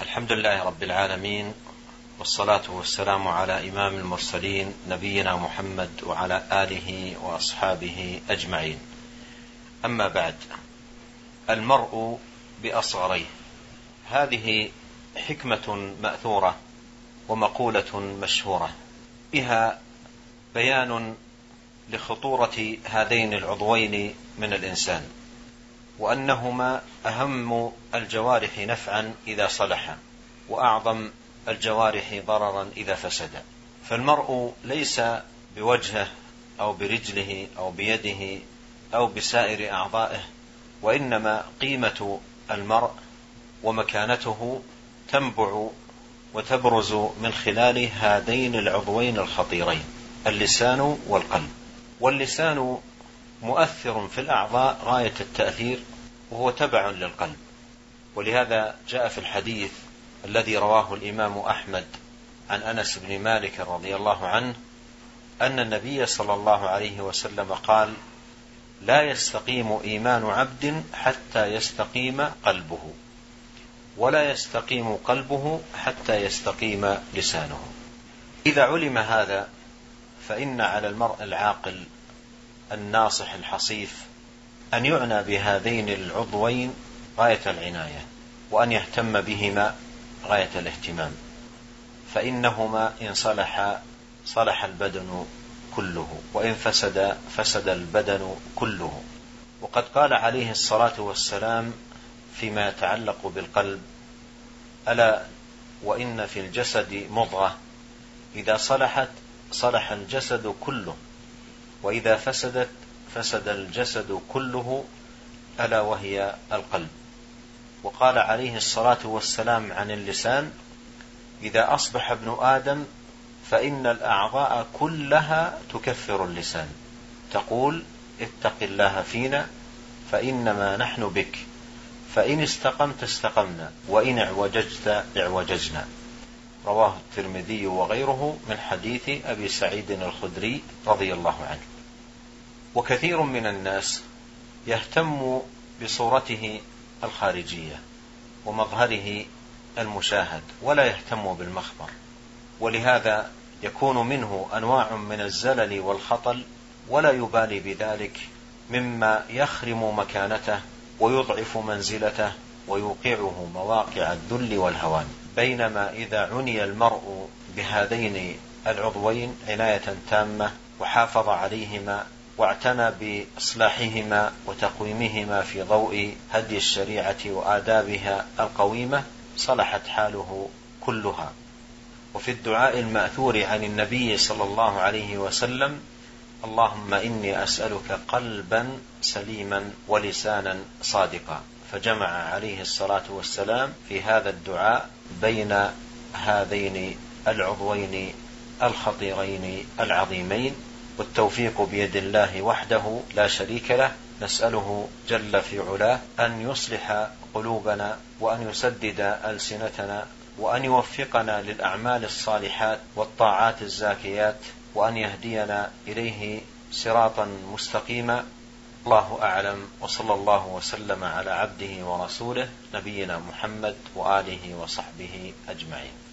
الحمد لله رب العالمين والصلاة والسلام على إمام المرسلين نبينا محمد وعلى آله وأصحابه أجمعين. أما بعد المرء بأصغريه. هذه حكمة مأثورة ومقولة مشهورة. بها بيان لخطورة هذين العضوين من الإنسان. وأنهما أهم الجوارح نفعا إذا صلحا وأعظم الجوارح ضررا إذا فسدا فالمرء ليس بوجهه أو برجله أو بيده أو بسائر أعضائه وإنما قيمة المرء ومكانته تنبع وتبرز من خلال هذين العضوين الخطيرين اللسان والقلب. واللسان مؤثر في الأعضاء غاية التأثير وهو تبع للقلب. ولهذا جاء في الحديث الذي رواه الإمام أحمد عن أنس بن مالك رضي الله عنه أن النبي صلى الله عليه وسلم قال لا يستقيم إيمان عبد حتى يستقيم قلبه ولا يستقيم قلبه حتى يستقيم لسانه. إذا علم هذا فإن على المرء العاقل الناصح الحصيف أن يعنى بهذين العضوين غاية العناية وأن يهتم بهما غاية الاهتمام فإنهما إن صلح صلح البدن كله وإن فسد فسد البدن كله. وقد قال عليه الصلاة والسلام فيما يتعلق بالقلب ألا وإن في الجسد مضغة إذا صلحت صلح الجسد كله وإذا فسدت فسد الجسد كله ألا وهي القلب. وقال عليه الصلاة والسلام عن اللسان إذا أصبح ابن آدم فإن الأعضاء كلها تكفر اللسان. تقول اتق الله فينا فإنما نحن بك. فإن استقمت استقمنا وإن اعوججت اعوججنا. رواه الترمذي وغيره من حديث أبي سعيد الخدري رضي الله عنه. وكثير من الناس يهتم بصورته الخارجية ومظهره المشاهد ولا يهتم بالمخبر ولهذا يكون منه أنواع من الزلل والخطل ولا يبالي بذلك مما يخرم مكانته ويضعف منزلته ويوقعه مواقع الذل والهوان. بينما إذا عني المرء بهذين العضوين عناية تامة وحافظ عليهما واعتنى بإصلاحهما وتقويمهما في ضوء هدي الشريعة وآدابها القويمة صلحت حاله كلها. وفي الدعاء المأثور عن النبي صلى الله عليه وسلم اللهم إني أسألك قلبا سليما ولسانا صادقا. فجمع عليه الصلاة والسلام في هذا الدعاء بين هذين العضوين الخطيرين العظيمين والتوفيق بيد الله وحده لا شريك له. نسأله جل في علاه أن يصلح قلوبنا وأن يسدد ألسنتنا وأن يوفقنا للأعمال الصالحات والطاعات الزاكيات وأن يهدينا إليه صراطا مستقيما. الله أعلم وصلى الله وسلم على عبده ورسوله نبينا محمد وآله وصحبه أجمعين.